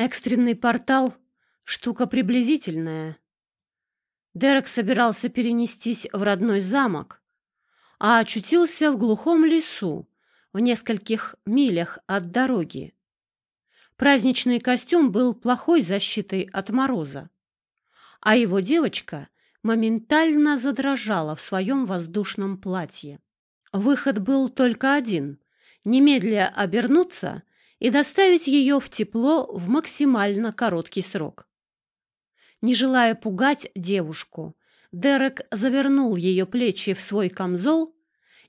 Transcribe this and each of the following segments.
Экстренный портал — штука приблизительная. Дерек собирался перенестись в родной замок, а очутился в глухом лесу в нескольких милях от дороги. Праздничный костюм был плохой защитой от мороза, а его девочка моментально задрожала в своем воздушном платье. Выход был только один — немедля обернуться и доставить ее в тепло в максимально короткий срок. Не желая пугать девушку, Дерек завернул ее плечи в свой камзол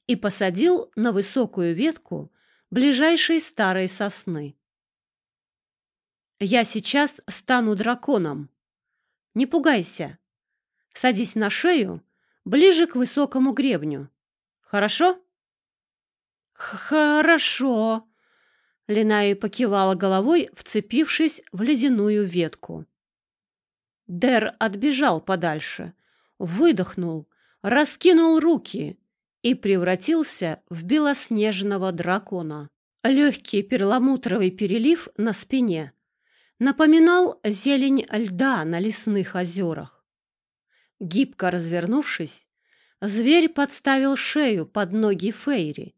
и посадил на высокую ветку ближайшей старой сосны. «Я сейчас стану драконом. Не пугайся. Садись на шею, ближе к высокому гребню. Хорошо?» «Хорошо», — Линаи покивала головой, вцепившись в ледяную ветку. Дер отбежал подальше, выдохнул, раскинул руки и превратился в белоснежного дракона. Легкий перламутровый перелив на спине напоминал зелень льда на лесных озерах. Гибко развернувшись, зверь подставил шею под ноги Фейри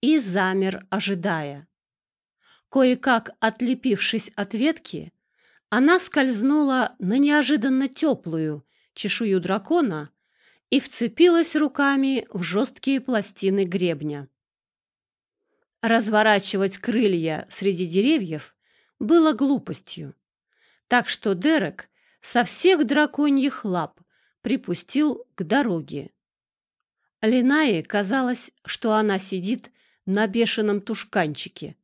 и замер, ожидая. Кое-как отлепившись от ветки, она скользнула на неожиданно теплую чешую дракона и вцепилась руками в жесткие пластины гребня. Разворачивать крылья среди деревьев было глупостью, так что Дерек со всех драконьих лап припустил к дороге. Линае казалось, что она сидит на бешеном тушканчике,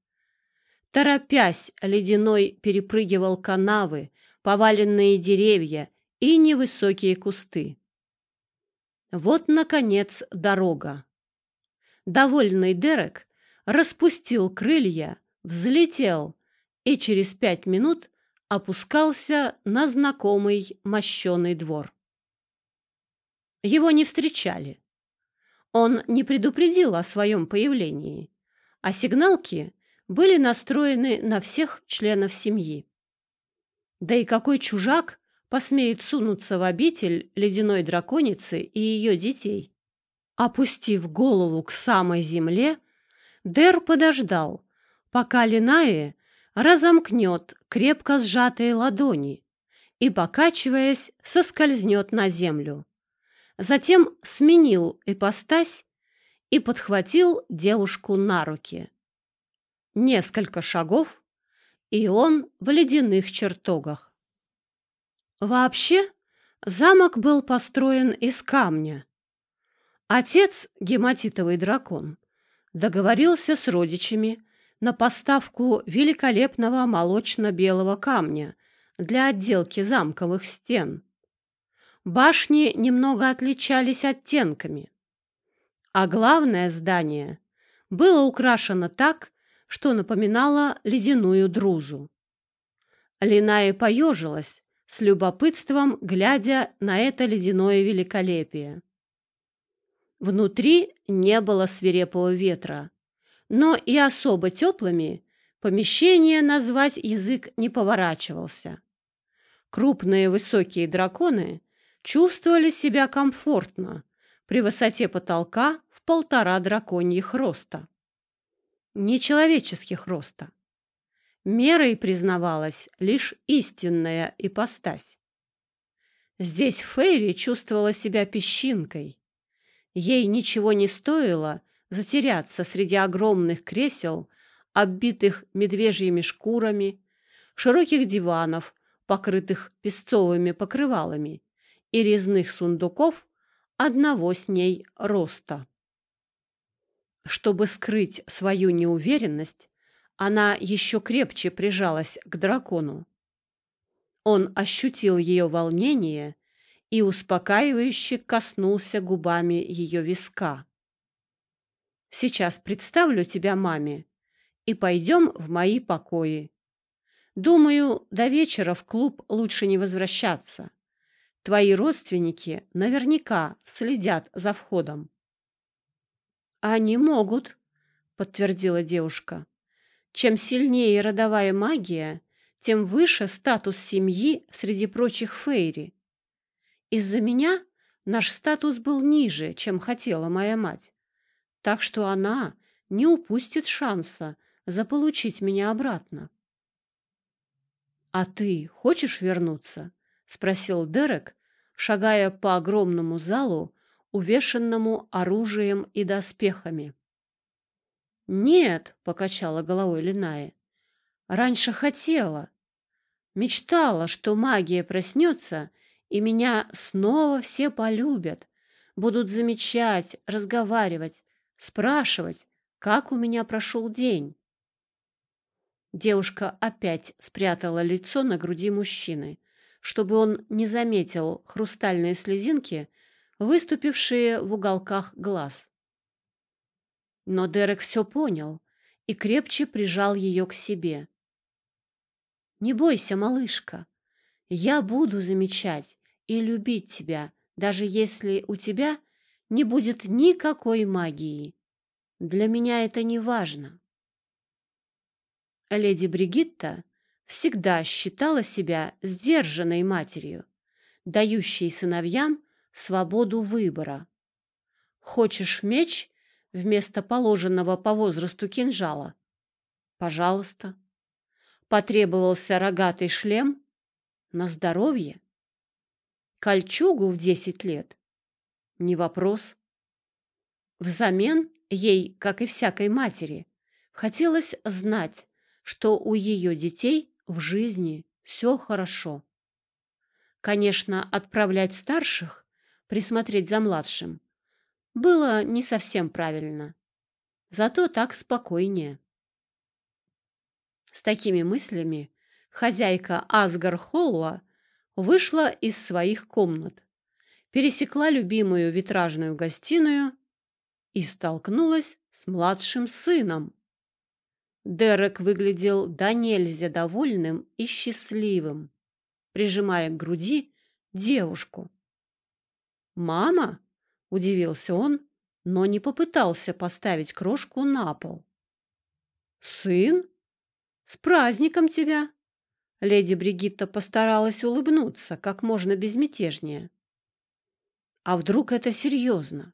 Торопясь, ледяной перепрыгивал канавы, поваленные деревья и невысокие кусты. Вот, наконец, дорога. Довольный Дерек распустил крылья, взлетел и через пять минут опускался на знакомый мощеный двор. Его не встречали. Он не предупредил о своем появлении, а сигналки были настроены на всех членов семьи. Да и какой чужак посмеет сунуться в обитель ледяной драконицы и ее детей? Опустив голову к самой земле, Дер подождал, пока Линае разомкнет крепко сжатые ладони и, покачиваясь, соскользнет на землю. Затем сменил ипостась и подхватил девушку на руки. Несколько шагов, и он в ледяных чертогах. Вообще, замок был построен из камня. Отец, гематитовый дракон, договорился с родичами на поставку великолепного молочно-белого камня для отделки замковых стен. Башни немного отличались оттенками, а главное здание было украшено так, что напоминало ледяную друзу. Линая поежилась, с любопытством глядя на это ледяное великолепие. Внутри не было свирепого ветра, но и особо теплыми помещение назвать язык не поворачивался. Крупные высокие драконы чувствовали себя комфортно при высоте потолка в полтора драконьих роста нечеловеческих роста. Мерой признавалась лишь истинная ипостась. Здесь Фейри чувствовала себя песчинкой. Ей ничего не стоило затеряться среди огромных кресел, оббитых медвежьими шкурами, широких диванов, покрытых песцовыми покрывалами, и резных сундуков одного с ней роста. Чтобы скрыть свою неуверенность, она еще крепче прижалась к дракону. Он ощутил ее волнение и успокаивающе коснулся губами ее виска. «Сейчас представлю тебя маме и пойдем в мои покои. Думаю, до вечера в клуб лучше не возвращаться. Твои родственники наверняка следят за входом». «Они могут», — подтвердила девушка. «Чем сильнее родовая магия, тем выше статус семьи среди прочих фейри. Из-за меня наш статус был ниже, чем хотела моя мать, так что она не упустит шанса заполучить меня обратно. «А ты хочешь вернуться?» — спросил Дерек, шагая по огромному залу, увешанному оружием и доспехами. «Нет», — покачала головой Линая, — «раньше хотела. Мечтала, что магия проснется, и меня снова все полюбят, будут замечать, разговаривать, спрашивать, как у меня прошел день». Девушка опять спрятала лицо на груди мужчины, чтобы он не заметил хрустальные слезинки, выступившие в уголках глаз. Но Дерек все понял и крепче прижал ее к себе. «Не бойся, малышка, я буду замечать и любить тебя, даже если у тебя не будет никакой магии. Для меня это не важно». Леди Бригитта всегда считала себя сдержанной матерью, дающей сыновьям свободу выбора. Хочешь меч вместо положенного по возрасту кинжала? Пожалуйста. Потребовался рогатый шлем? На здоровье. Кольчугу в десять лет? Не вопрос. Взамен ей, как и всякой матери, хотелось знать, что у ее детей в жизни все хорошо. Конечно, отправлять старших, присмотреть за младшим, было не совсем правильно. Зато так спокойнее. С такими мыслями хозяйка Асгар Холла вышла из своих комнат, пересекла любимую витражную гостиную и столкнулась с младшим сыном. Дерек выглядел до нельзя довольным и счастливым, прижимая к груди девушку. «Мама?» — удивился он, но не попытался поставить крошку на пол. «Сын? С праздником тебя!» Леди Бригитта постаралась улыбнуться как можно безмятежнее. «А вдруг это серьезно?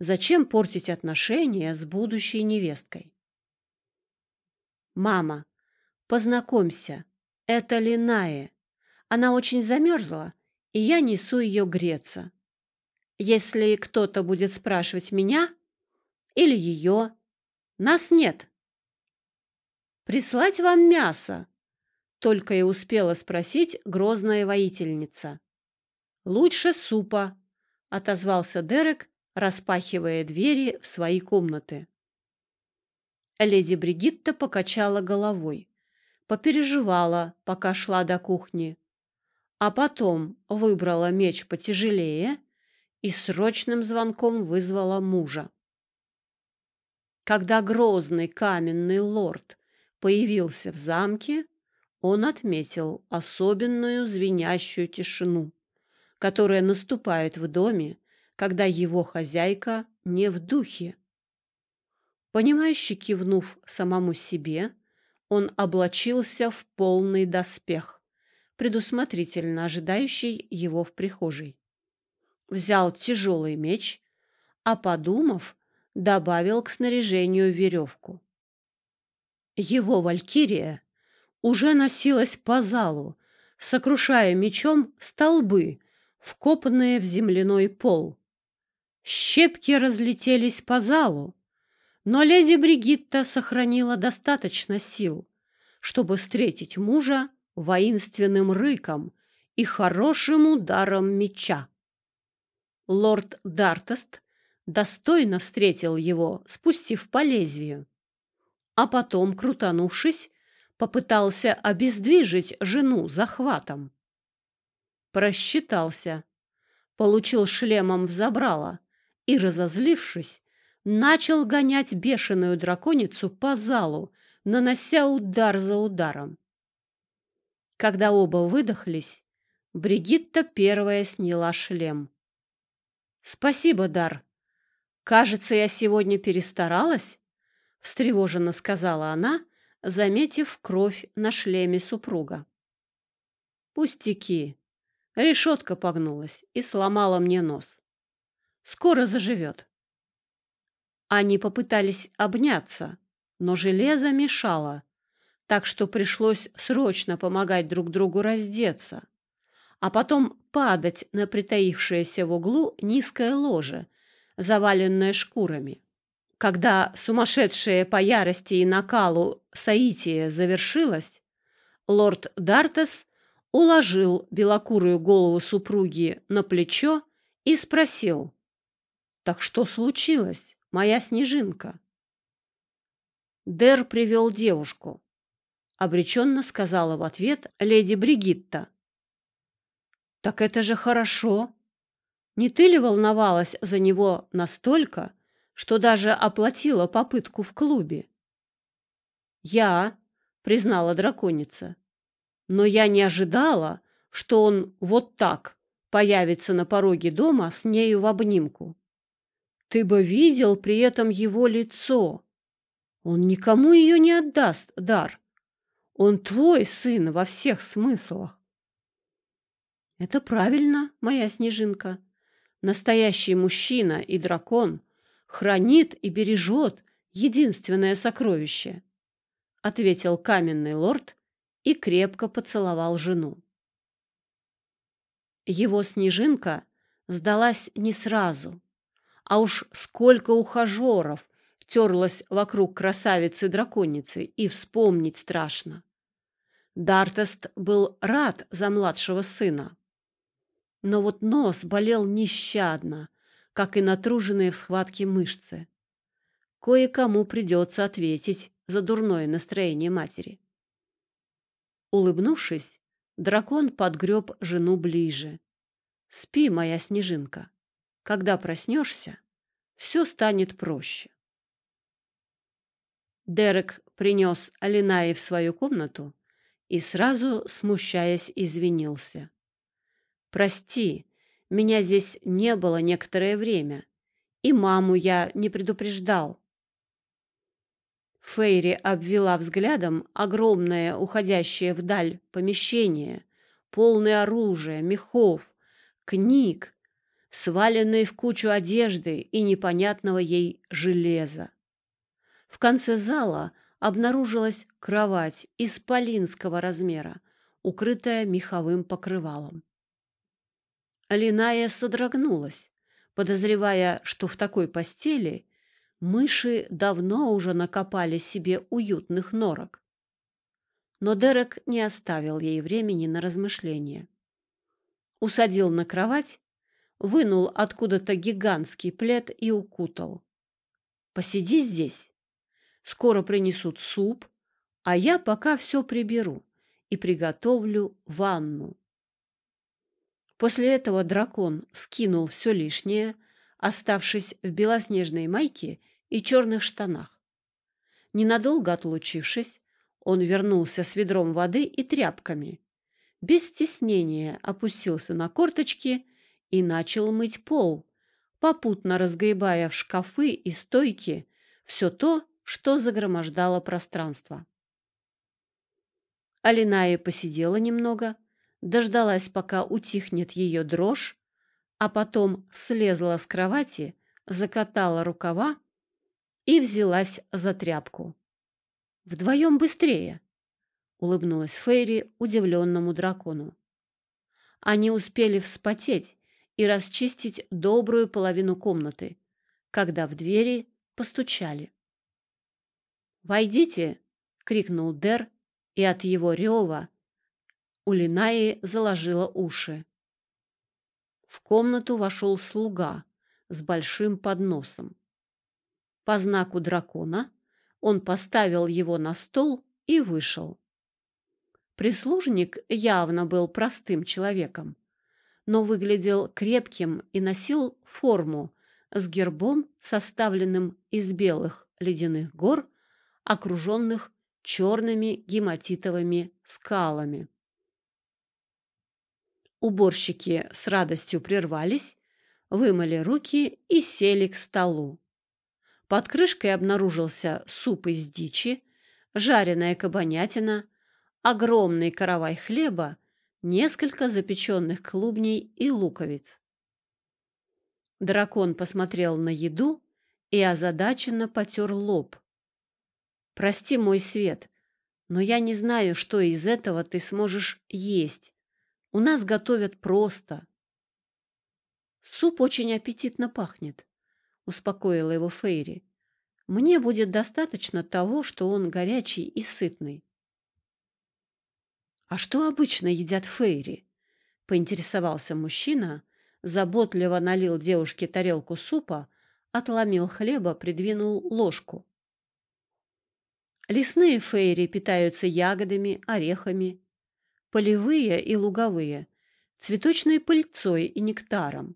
Зачем портить отношения с будущей невесткой?» «Мама, познакомься, это Линая. Она очень замерзла, и я несу ее греться. Если кто-то будет спрашивать меня или ее, нас нет». «Прислать вам мясо?» — только и успела спросить грозная воительница. «Лучше супа», — отозвался Дерек, распахивая двери в свои комнаты. Леди Бригитта покачала головой, попереживала, пока шла до кухни, а потом выбрала меч потяжелее и срочным звонком вызвала мужа. Когда грозный каменный лорд появился в замке, он отметил особенную звенящую тишину, которая наступает в доме, когда его хозяйка не в духе. Понимающе кивнув самому себе, он облачился в полный доспех, предусмотрительно ожидающий его в прихожей. Взял тяжелый меч, а, подумав, добавил к снаряжению веревку. Его валькирия уже носилась по залу, сокрушая мечом столбы, вкопанные в земляной пол. Щепки разлетелись по залу, но леди Бригитта сохранила достаточно сил, чтобы встретить мужа воинственным рыком и хорошим ударом меча. Лорд Дартест достойно встретил его, спустив по лезвию, а потом, крутанувшись, попытался обездвижить жену захватом. Просчитался, получил шлемом в забрало и, разозлившись, начал гонять бешеную драконицу по залу, нанося удар за ударом. Когда оба выдохлись, Бригитта первая сняла шлем. «Спасибо, Дар. Кажется, я сегодня перестаралась», — встревоженно сказала она, заметив кровь на шлеме супруга. «Пустяки. Решетка погнулась и сломала мне нос. Скоро заживет». Они попытались обняться, но железо мешало, так что пришлось срочно помогать друг другу раздеться, а потом падать на притаившееся в углу низкое ложе, заваленное шкурами. Когда сумасшедшая по ярости и накалу Саития завершилась, лорд Дартес уложил белокурую голову супруги на плечо и спросил, «Так что случилось, моя снежинка?» Дер привел девушку. Обреченно сказала в ответ леди Бригитта. «Так это же хорошо! Не ты ли волновалась за него настолько, что даже оплатила попытку в клубе. «Я», — признала драконица, — «но я не ожидала, что он вот так появится на пороге дома с нею в обнимку. Ты бы видел при этом его лицо. Он никому ее не отдаст, Дар. Он твой сын во всех смыслах. Это правильно, моя снежинка. Настоящий мужчина и дракон хранит и бережет единственное сокровище, — ответил каменный лорд и крепко поцеловал жену. Его снежинка сдалась не сразу, а уж сколько ухажеров терлась вокруг красавицы-драконицы, и вспомнить страшно. Дартест был рад за младшего сына. Но вот нос болел нещадно, как и натруженные в схватке мышцы. Кое-кому придется ответить за дурное настроение матери. Улыбнувшись, дракон подгреб жену ближе. «Спи, моя снежинка. Когда проснешься, все станет проще». Дерек принес Алинаи в свою комнату и сразу, смущаясь, извинился. «Прости, меня здесь не было некоторое время, и маму я не предупреждал. Фейри обвела взглядом огромное, уходящее вдаль помещение, полное оружия, мехов, книг, сваленные в кучу одежды и непонятного ей железа. В конце зала обнаружилась кровать исполинского размера, укрытая меховым покрывалом. Линая содрогнулась, подозревая, что в такой постели мыши давно уже накопали себе уютных норок. Но Дерек не оставил ей времени на размышления. Усадил на кровать, вынул откуда-то гигантский плед и укутал. «Посиди здесь. Скоро принесут суп, а я пока все приберу и приготовлю ванну. После этого дракон скинул все лишнее, оставшись в белоснежной майке и черных штанах. Ненадолго отлучившись, он вернулся с ведром воды и тряпками. Без стеснения опустился на корточки и начал мыть пол, попутно разгребая в шкафы и стойки все то, что загромождало пространство. Алиная посидела немного, дождалась, пока утихнет ее дрожь, а потом слезла с кровати, закатала рукава и взялась за тряпку. «Вдвоем быстрее!» — улыбнулась Фейри удивленному дракону. Они успели вспотеть и расчистить добрую половину комнаты, когда в двери постучали. «Войдите!» — крикнул Дер, и от его рева у Линаи заложило уши. В комнату вошел слуга с большим подносом. По знаку дракона он поставил его на стол и вышел. Прислужник явно был простым человеком, но выглядел крепким и носил форму с гербом, составленным из белых ледяных гор, окруженных черными гематитовыми скалами. Уборщики с радостью прервались, вымыли руки и сели к столу. Под крышкой обнаружился суп из дичи, жареная кабанятина, огромный каравай хлеба, несколько запеченных клубней и луковиц. Дракон посмотрел на еду и озадаченно потер лоб. «Прости мой свет, но я не знаю, что из этого ты сможешь есть. У нас готовят просто». «Суп очень аппетитно пахнет», — успокоила его Фейри. «Мне будет достаточно того, что он горячий и сытный». «А что обычно едят Фейри?» — поинтересовался мужчина, заботливо налил девушке тарелку супа, отломил хлеба, придвинул ложку. Лесные фейри питаются ягодами, орехами, полевые и луговые – цветочной пыльцой и нектаром,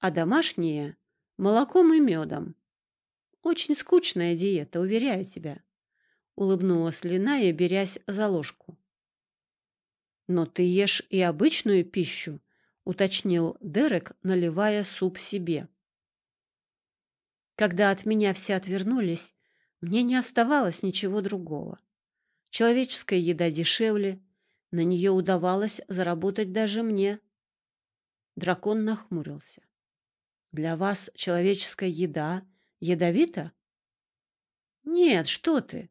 а домашние – молоком и медом. Очень скучная диета, уверяю тебя, — улыбнулась Линая, берясь за ложку. Но ты ешь и обычную пищу, уточнил Дерек, наливая суп себе. Когда от меня все отвернулись, мне не оставалось ничего другого. Человеческая еда дешевле, на нее удавалось заработать даже мне. Дракон нахмурился. Для вас человеческая еда ядовита? Нет, что ты,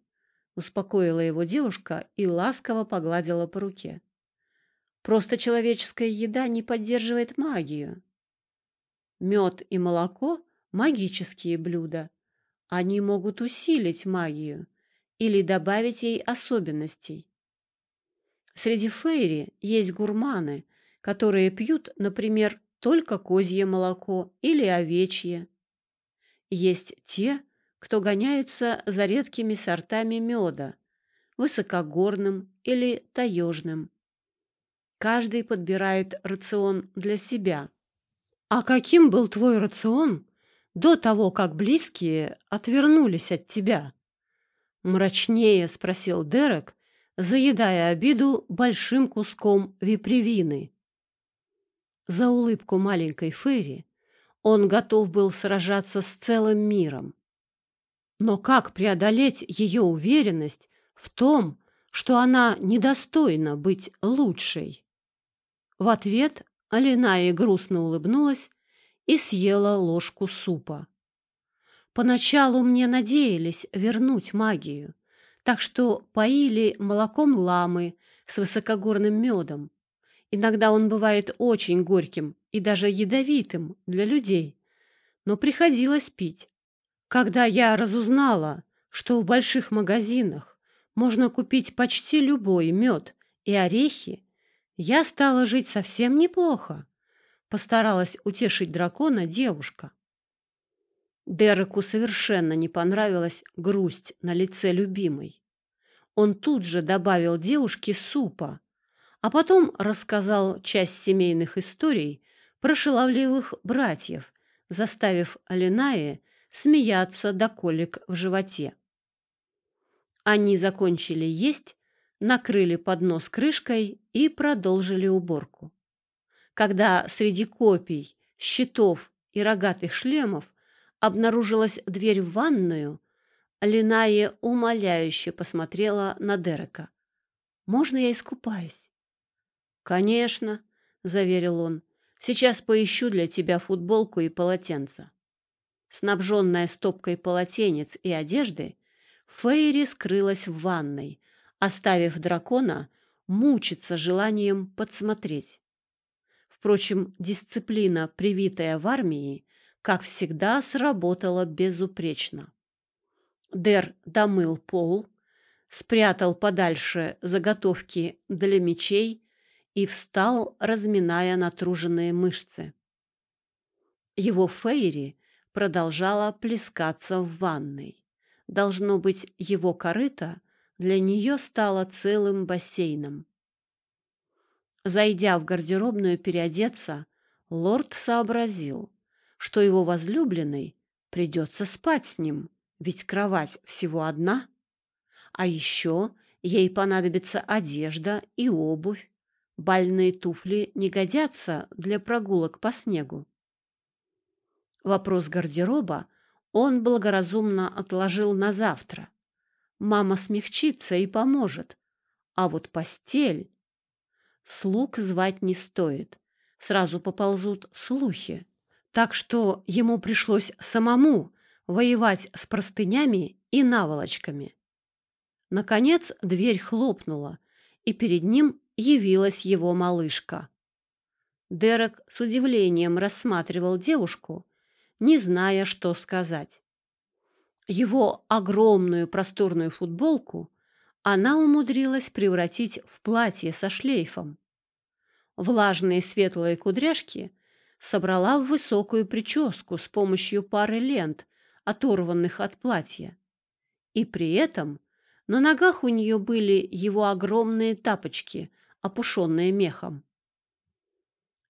успокоила его девушка и ласково погладила по руке. Просто человеческая еда не поддерживает магию. Мед и молоко – магические блюда. Они могут усилить магию или добавить ей особенностей. Среди фейри есть гурманы, которые пьют, например, только козье молоко или овечье. Есть те, кто гоняется за редкими сортами меда, высокогорным или таежным. Каждый подбирает рацион для себя. А каким был твой рацион до того, как близкие отвернулись от тебя? Мрачнее спросил Дерек, заедая обиду большим куском випривины. За улыбку маленькой Ферри он готов был сражаться с целым миром. Но как преодолеть ее уверенность в том, что она недостойна быть лучшей? В ответ Алиная грустно улыбнулась и съела ложку супа. Поначалу мне надеялись вернуть магию, так что поили молоком ламы с высокогорным медом. Иногда он бывает очень горьким и даже ядовитым для людей, но приходилось пить. Когда я разузнала, что в больших магазинах можно купить почти любой мед и орехи, я стала жить совсем неплохо, постаралась утешить дракона девушка. Дереку совершенно не понравилась грусть на лице любимой. Он тут же добавил девушке супа, а потом рассказал часть семейных историй про шаловливых братьев, заставив Алинае смеяться до колик в животе. Они закончили есть, накрыли поднос крышкой и продолжили уборку. Когда среди копий, щитов и рогатых шлемов обнаружилась дверь в ванную, Линая умоляюще посмотрела на Дерека. «Можно я искупаюсь?» «Конечно», — заверил он. «Сейчас поищу для тебя футболку и полотенце». Снабженная стопкой полотенец и одежды, Фейри скрылась в ванной, оставив дракона мучиться желанием подсмотреть. Впрочем, дисциплина, привитая в армии, как всегда, сработала безупречно. Дер домыл пол, спрятал подальше заготовки для мечей и встал, разминая натруженные мышцы. Его Фейри продолжала плескаться в ванной. Должно быть, его корыто для нее стало целым бассейном. Зайдя в гардеробную переодеться, лорд сообразил, что его возлюбленной придется спать с ним, ведь кровать всего одна. А еще ей понадобится одежда и обувь. Бальные туфли не годятся для прогулок по снегу. Вопрос гардероба он благоразумно отложил на завтра, Мама смягчится и поможет. А вот постель... Слуг звать не стоит. Сразу поползут слухи. Так что ему пришлось самому воевать с простынями и наволочками. Наконец дверь хлопнула, и перед ним явилась его малышка. Дерек с удивлением рассматривал девушку, не зная, что сказать. Его огромную просторную футболку она умудрилась превратить в платье со шлейфом. Влажные светлые кудряшки собрала в высокую прическу с помощью пары лент, оторванных от платья. И при этом на ногах у нее были его огромные тапочки, опушенные мехом.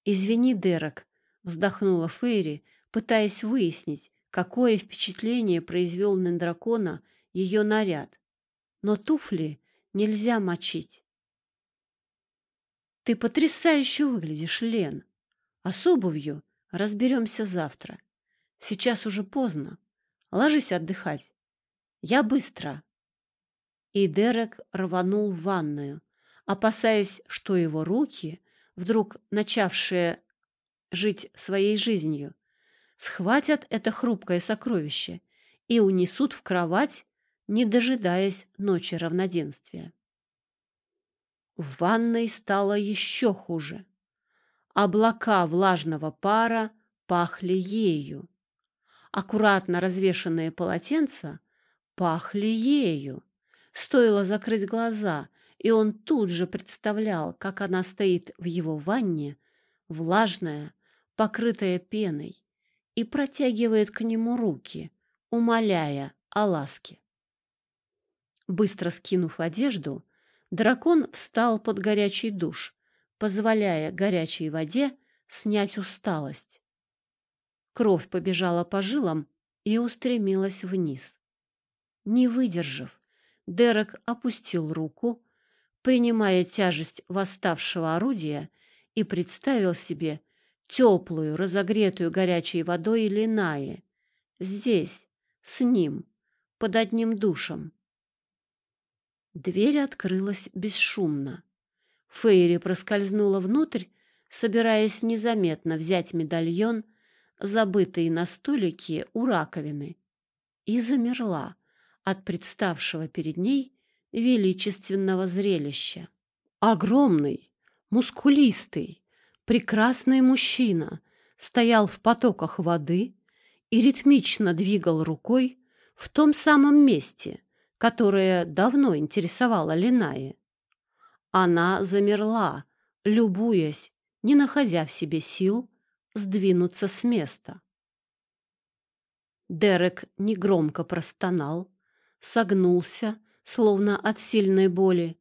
«Извини, Дерек», — вздохнула Фейри, пытаясь выяснить, какое впечатление произвел на дракона ее наряд. Но туфли нельзя мочить. «Ты потрясающе выглядишь, Лен. А с обувью разберемся завтра. Сейчас уже поздно. Ложись отдыхать. Я быстро». И Дерек рванул в ванную, опасаясь, что его руки, вдруг начавшие жить своей жизнью, схватят это хрупкое сокровище и унесут в кровать, не дожидаясь ночи равноденствия. В ванной стало еще хуже. Облака влажного пара пахли ею. Аккуратно развешанные полотенца пахли ею. Стоило закрыть глаза, и он тут же представлял, как она стоит в его ванне, влажная, покрытая пеной, и протягивает к нему руки, умоляя о ласке. Быстро скинув одежду, дракон встал под горячий душ, позволяя горячей воде снять усталость. Кровь побежала по жилам и устремилась вниз. Не выдержав, Дерек опустил руку, принимая тяжесть восставшего орудия, и представил себе, теплую, разогретую горячей водой Линае, здесь, с ним, под одним душем. Дверь открылась бесшумно. Фейри проскользнула внутрь, собираясь незаметно взять медальон, забытый на столике у раковины, и замерла от представшего перед ней величественного зрелища. Огромный, мускулистый, прекрасный мужчина стоял в потоках воды и ритмично двигал рукой в том самом месте, которое давно интересовало Линае. Она замерла, любуясь, не находя в себе сил сдвинуться с места. Дерек негромко простонал, согнулся, словно от сильной боли,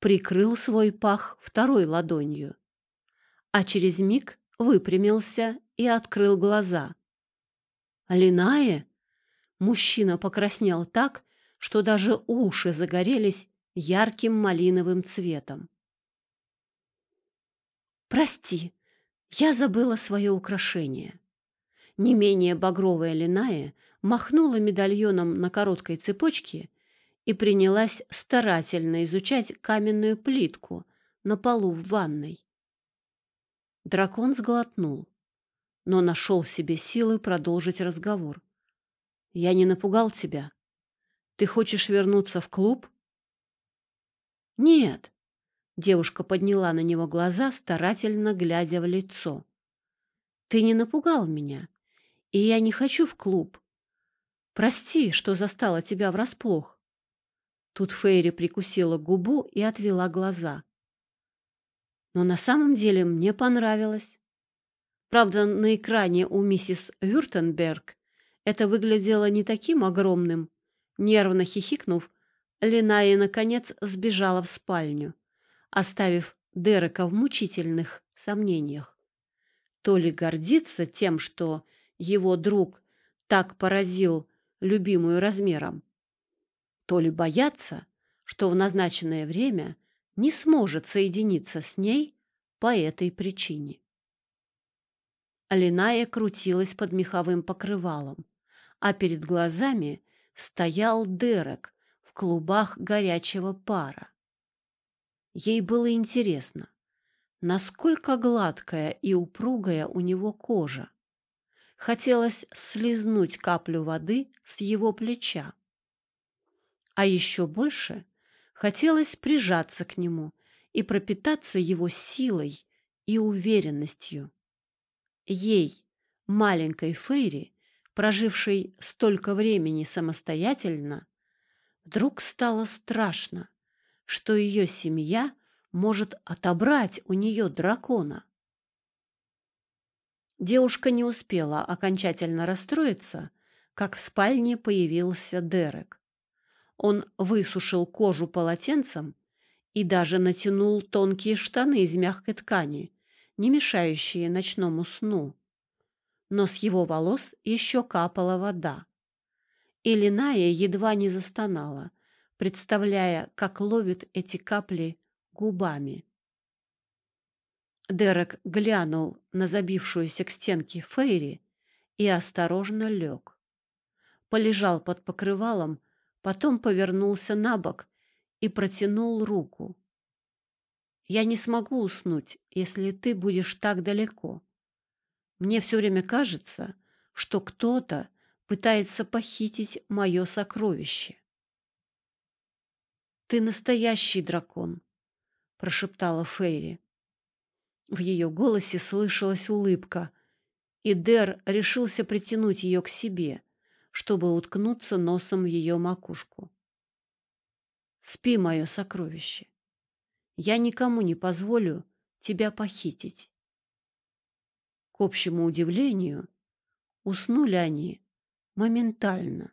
прикрыл свой пах второй ладонью а через миг выпрямился и открыл глаза. «Линае?» Мужчина покраснел так, что даже уши загорелись ярким малиновым цветом. «Прости, я забыла свое украшение». Не менее багровая Линая махнула медальоном на короткой цепочке и принялась старательно изучать каменную плитку на полу в ванной. Дракон сглотнул, но нашел в себе силы продолжить разговор. «Я не напугал тебя. Ты хочешь вернуться в клуб?» «Нет», — девушка подняла на него глаза, старательно глядя в лицо. «Ты не напугал меня, и я не хочу в клуб. Прости, что застала тебя врасплох». Тут Фейри прикусила губу и отвела глаза но на самом деле мне понравилось. Правда, на экране у миссис Вюртенберг это выглядело не таким огромным. Нервно хихикнув, Линая, наконец, сбежала в спальню, оставив Дерека в мучительных сомнениях. То ли гордиться тем, что его друг так поразил любимую размером, то ли бояться, что в назначенное время – не сможет соединиться с ней по этой причине. Алиная крутилась под меховым покрывалом, а перед глазами стоял Дерек клубах горячего пара. Ей было интересно, насколько гладкая и упругая у него кожа. Хотелось слезнуть каплю воды с его плеча. А еще больше хотелось прижаться к нему и пропитаться его силой и уверенностью. Ей, маленькой Фейри, прожившей столько времени самостоятельно, вдруг стало страшно, что ее семья может отобрать у нее дракона. Девушка не успела окончательно расстроиться, как в спальне появился Дерек. Он высушил кожу полотенцем и даже натянул тонкие штаны из мягкой ткани, не мешающие ночному сну. Но с его волос еще капала вода. И Линая едва не застонала, представляя, как ловит эти капли губами. Дерек глянул на забившуюся к стенке Фейри и осторожно лег. Полежал под покрывалом, потом повернулся на бок и протянул руку. «Я не смогу уснуть, если ты будешь так далеко. Мне все время кажется, что кто-то пытается похитить мое сокровище». «Ты настоящий дракон», — прошептала Фейри. В ее голосе слышалась улыбка, и Дер решился притянуть ее к себе, чтобы уткнуться носом в ее макушку. «Спи, мое сокровище. Я никому не позволю тебя похитить». К общему удивлению, уснули они моментально.